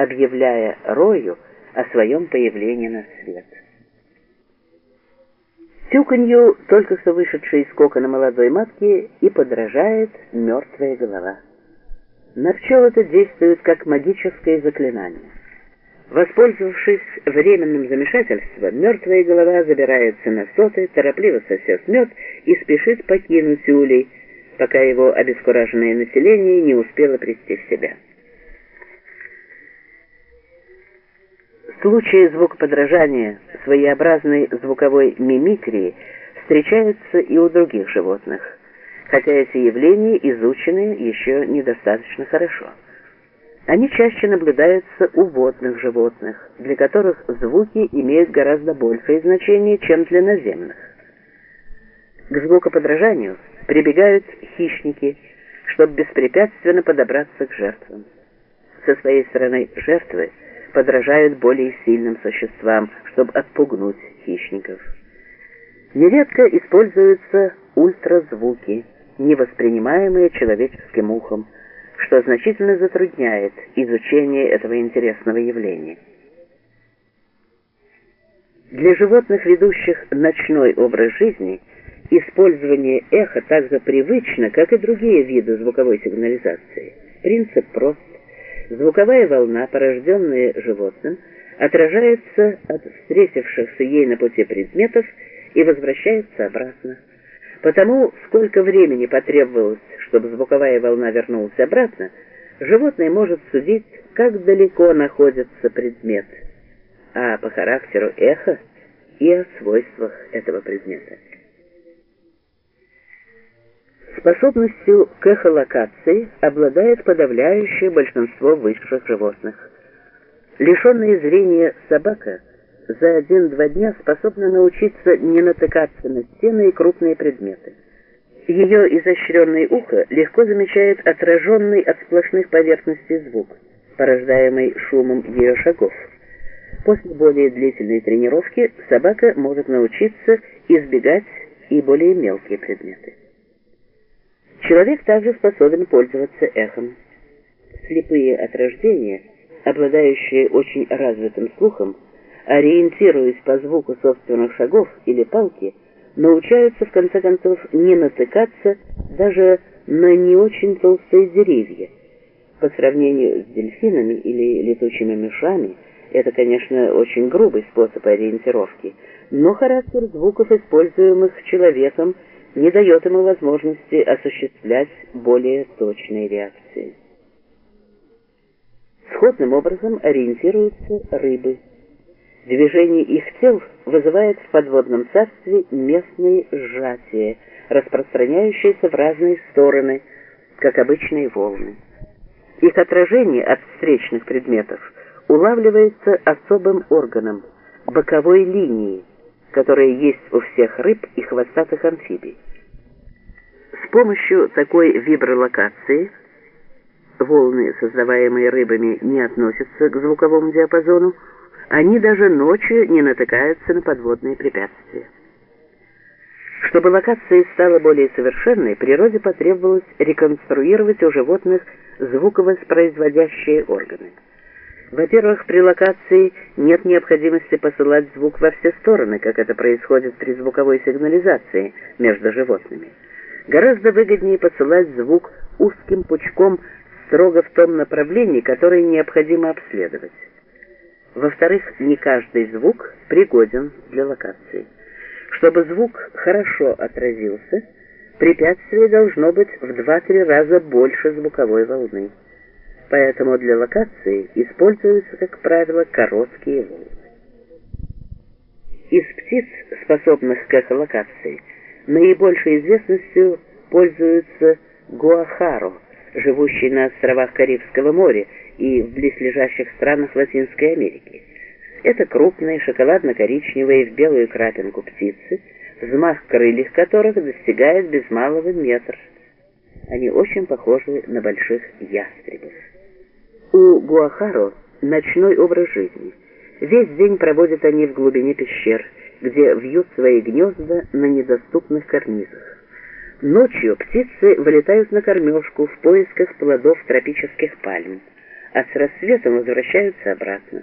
объявляя рою о своем появлении на свет. Тюканью только что вышедшей из кокона молодой матки и подражает мертвая голова. На пчел это действует как магическое заклинание. Воспользовавшись временным замешательством, мертвая голова забирается на соты, торопливо сосет мед и спешит покинуть улей, пока его обескураженное население не успело прийти в себя. Случаи звукоподражания, своеобразной звуковой мимикрии встречаются и у других животных, хотя эти явления изучены еще недостаточно хорошо. Они чаще наблюдаются у водных животных, для которых звуки имеют гораздо большее значение, чем для наземных. К звукоподражанию прибегают хищники, чтобы беспрепятственно подобраться к жертвам. Со своей стороны жертвы подражают более сильным существам, чтобы отпугнуть хищников. Нередко используются ультразвуки, невоспринимаемые человеческим ухом, что значительно затрудняет изучение этого интересного явления. Для животных, ведущих ночной образ жизни, использование эха так же привычно, как и другие виды звуковой сигнализации. Принцип прост. Звуковая волна, порожденная животным, отражается от встретившихся ей на пути предметов и возвращается обратно. Потому, сколько времени потребовалось, чтобы звуковая волна вернулась обратно, животное может судить, как далеко находится предмет, а по характеру эхо и о свойствах этого предмета. Способностью к эхолокации обладает подавляющее большинство высших животных. Лишенная зрения собака за один-два дня способна научиться не натыкаться на стены и крупные предметы. Ее изощренное ухо легко замечает отраженный от сплошных поверхностей звук, порождаемый шумом ее шагов. После более длительной тренировки собака может научиться избегать и более мелкие предметы. Человек также способен пользоваться эхом. Слепые от рождения, обладающие очень развитым слухом, ориентируясь по звуку собственных шагов или палки, научаются в конце концов не натыкаться даже на не очень толстые деревья. По сравнению с дельфинами или летучими мышами, это, конечно, очень грубый способ ориентировки, но характер звуков, используемых человеком, не дает ему возможности осуществлять более точные реакции. Сходным образом ориентируются рыбы. Движение их тел вызывает в подводном царстве местные сжатия, распространяющиеся в разные стороны, как обычные волны. Их отражение от встречных предметов улавливается особым органом – боковой линией, которая есть у всех рыб и хвостатых амфибий. С помощью такой вибролокации волны, создаваемые рыбами, не относятся к звуковому диапазону, они даже ночью не натыкаются на подводные препятствия. Чтобы локация стала более совершенной, природе потребовалось реконструировать у животных звуковоспроизводящие органы. Во-первых, при локации нет необходимости посылать звук во все стороны, как это происходит при звуковой сигнализации между животными. Гораздо выгоднее посылать звук узким пучком строго в том направлении, которое необходимо обследовать. Во-вторых, не каждый звук пригоден для локации. Чтобы звук хорошо отразился, препятствие должно быть в 2-3 раза больше звуковой волны поэтому для локации используются, как правило, короткие волны. Из птиц, способных к эхолокации, наибольшей известностью пользуются гуахаро, живущие на островах Карибского моря и в близлежащих странах Латинской Америки. Это крупные шоколадно-коричневые в белую крапинку птицы, взмах крыльев которых достигает без малого метр. Они очень похожи на больших ястребов. Гуахаро ночной образ жизни. Весь день проводят они в глубине пещер, где вьют свои гнезда на недоступных карнизах. Ночью птицы вылетают на кормежку в поисках плодов тропических пальм, а с рассветом возвращаются обратно.